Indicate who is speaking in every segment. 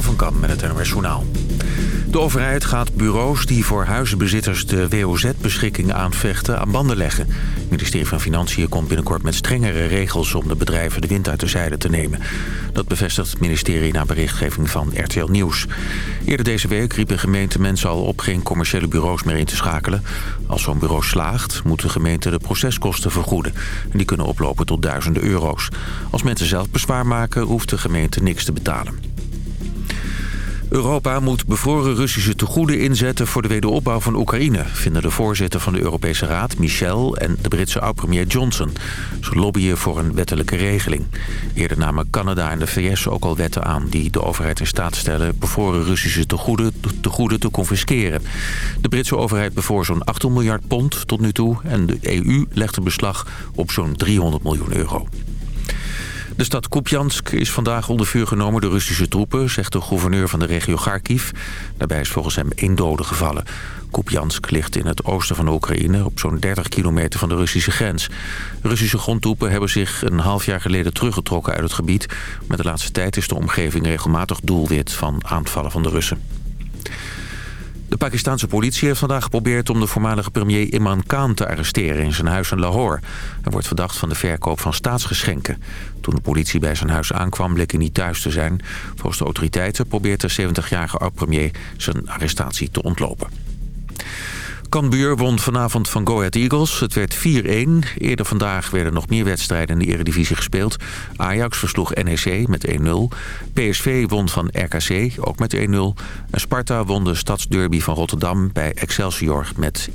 Speaker 1: Van met het NOS. De overheid gaat bureaus die voor huizenbezitters de WOZ-beschikking aanvechten aan banden leggen. Het ministerie van Financiën komt binnenkort met strengere regels om de bedrijven de wind uit de zijde te nemen. Dat bevestigt het ministerie na berichtgeving van RTL Nieuws. Eerder deze week riepen gemeente mensen al op geen commerciële bureaus meer in te schakelen. Als zo'n bureau slaagt, moet de gemeente de proceskosten vergoeden. En die kunnen oplopen tot duizenden euro's. Als mensen zelf bezwaar maken, hoeft de gemeente niks te betalen. Europa moet bevroren Russische tegoeden inzetten voor de wederopbouw van Oekraïne... vinden de voorzitter van de Europese Raad, Michel, en de Britse oud-premier Johnson. Ze lobbyen voor een wettelijke regeling. Eerder namen Canada en de VS ook al wetten aan... die de overheid in staat stellen bevroren Russische tegoeden, te confisceren. De Britse overheid bevoor zo'n 8 miljard pond tot nu toe... en de EU legt een beslag op zo'n 300 miljoen euro. De stad Kupjansk is vandaag onder vuur genomen door Russische troepen, zegt de gouverneur van de regio Kharkiv. Daarbij is volgens hem één dode gevallen. Kupjansk ligt in het oosten van de Oekraïne, op zo'n 30 kilometer van de Russische grens. Russische grondtroepen hebben zich een half jaar geleden teruggetrokken uit het gebied. Maar de laatste tijd is de omgeving regelmatig doelwit van aanvallen van de Russen. De Pakistanse politie heeft vandaag geprobeerd om de voormalige premier Imran Khan te arresteren in zijn huis in Lahore. Hij wordt verdacht van de verkoop van staatsgeschenken. Toen de politie bij zijn huis aankwam bleek hij niet thuis te zijn. Volgens de autoriteiten probeert de 70-jarige oud-premier zijn arrestatie te ontlopen. Cambuur won vanavond van Go Ahead Eagles. Het werd 4-1. Eerder vandaag werden nog meer wedstrijden in de eredivisie gespeeld. Ajax versloeg NEC met 1-0. PSV won van RKC, ook met 1-0. En Sparta won de stadsderby van Rotterdam bij Excelsior met 1-4.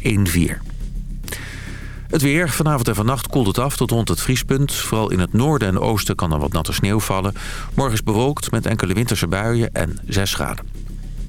Speaker 1: Het weer. Vanavond en vannacht koelt het af tot rond het vriespunt. Vooral in het noorden en oosten kan er wat natte sneeuw vallen. Morgen is bewolkt met enkele winterse buien en 6 graden.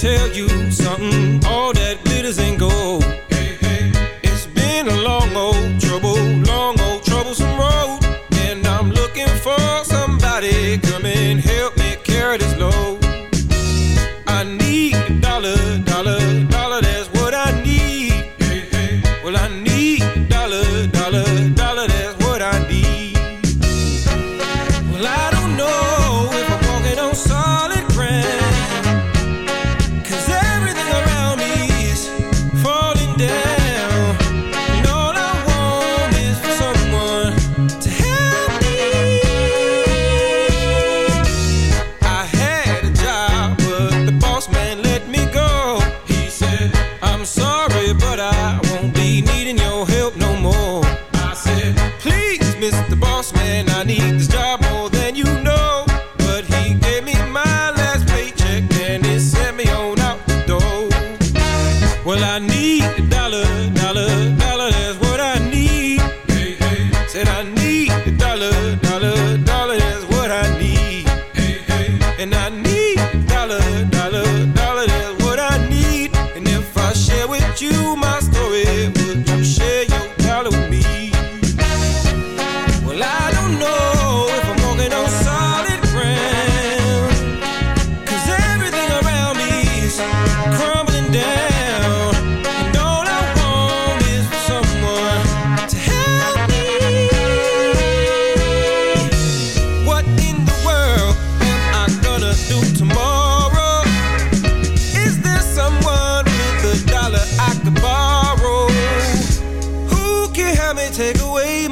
Speaker 2: tell you something. All that glitters ain't gold.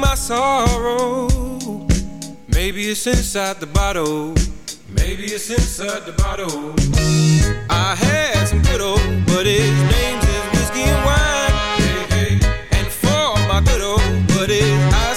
Speaker 2: my sorrow. Maybe it's inside the bottle. Maybe it's inside the bottle. I had some good old, buddies his name's whiskey and wine. Hey, hey. And for my good old, buddies. his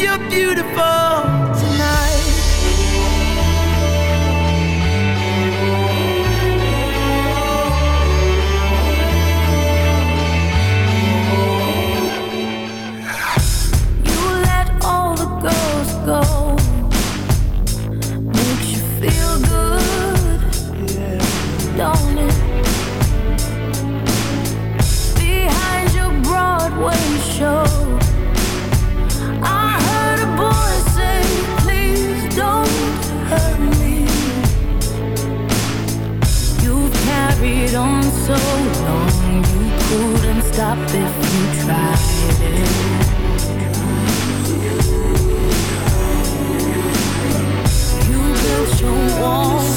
Speaker 3: Beneath your beautiful
Speaker 4: stop if you tried it. You built your wall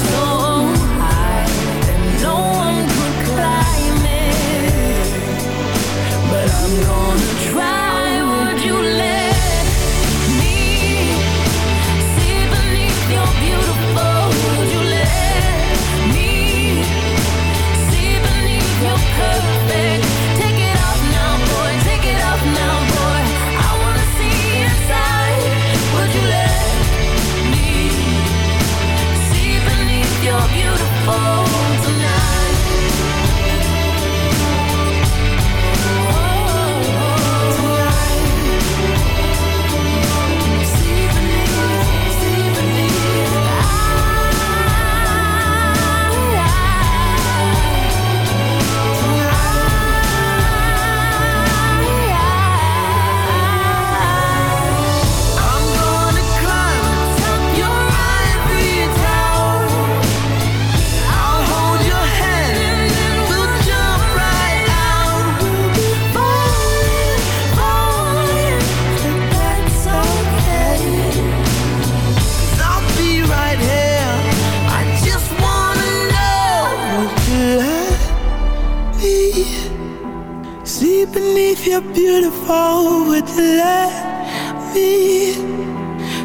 Speaker 5: beautiful would you let me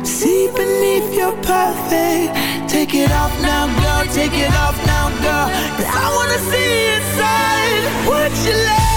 Speaker 5: see beneath your perfect? Take it off now girl take it off now cause i wanna see inside. Would you let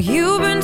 Speaker 4: you've been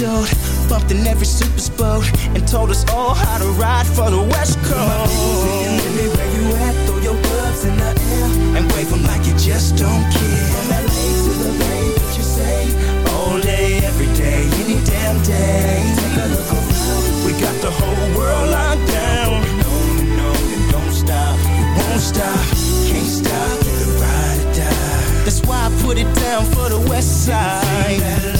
Speaker 6: Short, bumped in every super boat, and told us all how to ride for the West Coast. Where you at? Throw your gloves in the air and wave 'em like you just don't care. From LA to the Bay, what you say? All day, every day, any damn day. Take a look around. We got the whole world locked down. No, no, and don't stop. You won't stop. Can't stop. Get a ride or die. That's why I put it down for the West Side.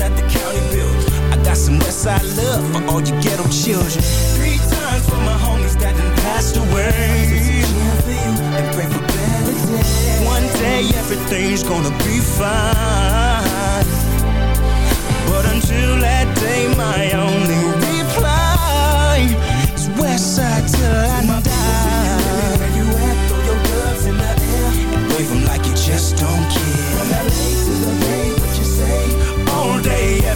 Speaker 6: at the county build. I got some Westside love for all you ghetto children. Three times for my homies that done passed away. And pray for better days. One day everything's gonna be fine. But until that day, my only reply is Westside till I die. Where you at? Throw your gloves in the air and wave like you just don't care. From LA to the Bay,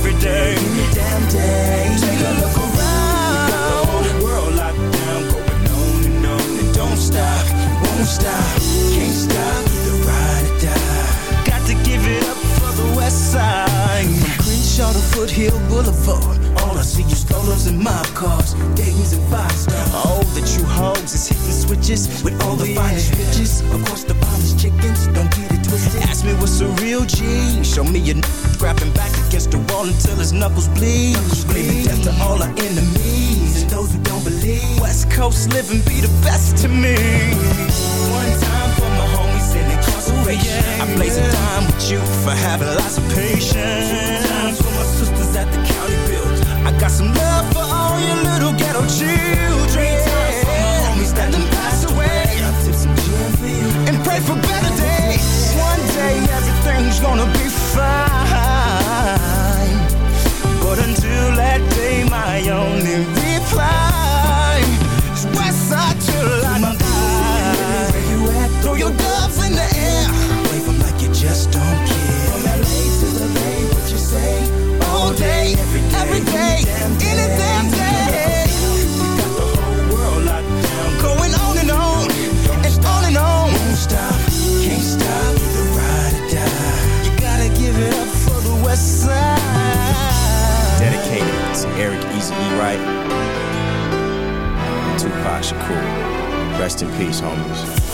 Speaker 6: every day, damn day. Take a look around. The whole world locked down, going on and on and don't stop, won't stop, can't stop. Either ride or die. Got to give it up for the West Side. From Crenshaw to Foothill Boulevard. All I see is strollers and mob cars, Dayton's and five stars. Oh, the true hoes is hitting switches with all the finest bitches. Of course, the finest chickens, don't get it. Ask me what's a real G. Show me a n- grabbing back against the wall until his knuckles bleed. Screaming death to all our enemies and those who don't believe. West Coast living be the best to me. One time for my homies in incarceration. Oh, I blaze a dime with you for having lots of patience. Two times for my sisters at the county build. I got some love for all you little ghetto children. Three times for my homies that done passed away. I tip some gin for you pray for better days. One day everything's gonna be fine. But until that day, my only reply is Westside till I die. Where you at? Throw your doves in the air. Wave 'em like you just don't care. From LA to the Bay, what you say? All day, every day, every day, any damn
Speaker 7: Eric Easy E. Wright, and Tupac Shakur. Rest in peace, homies.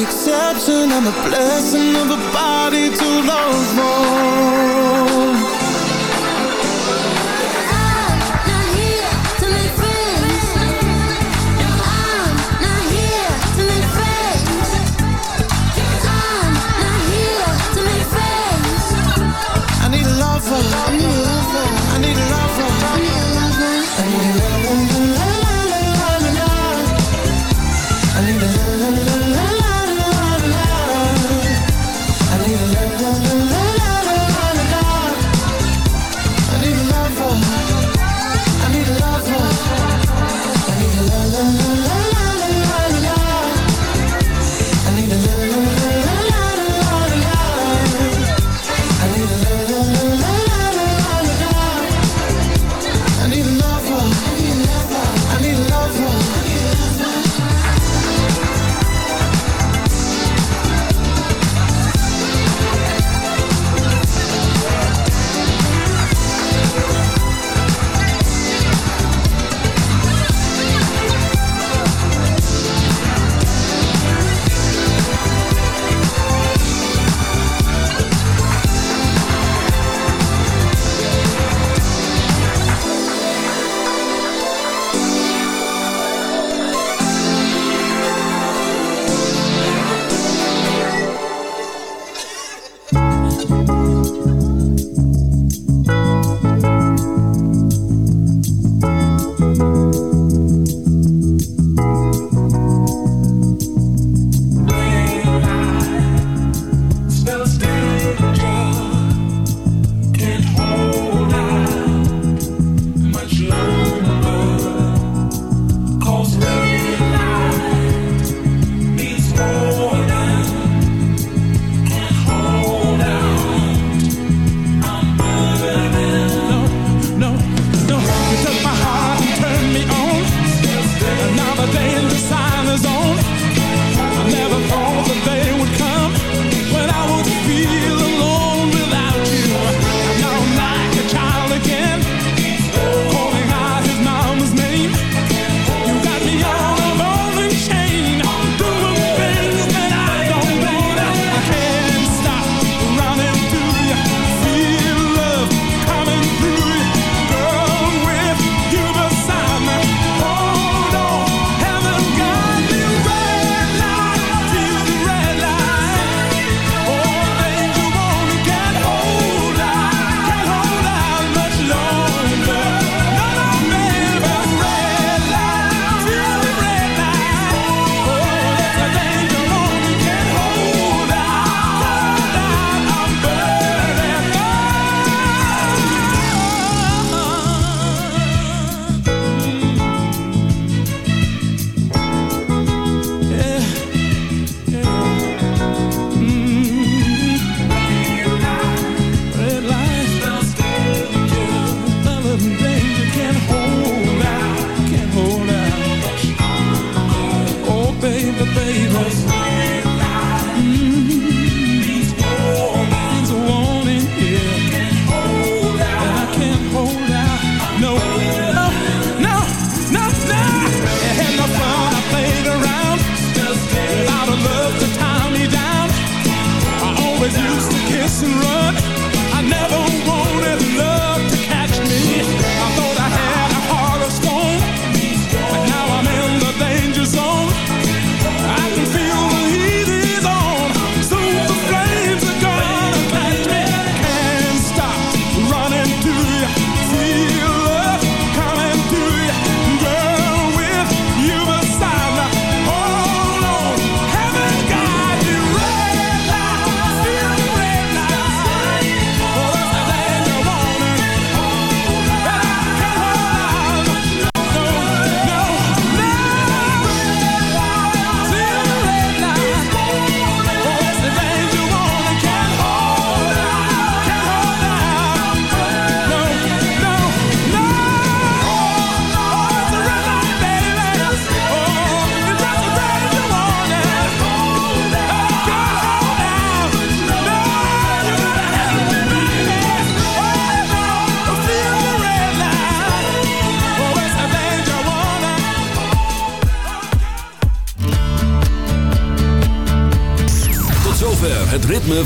Speaker 3: The exception, I'm a blessing of a body to love on.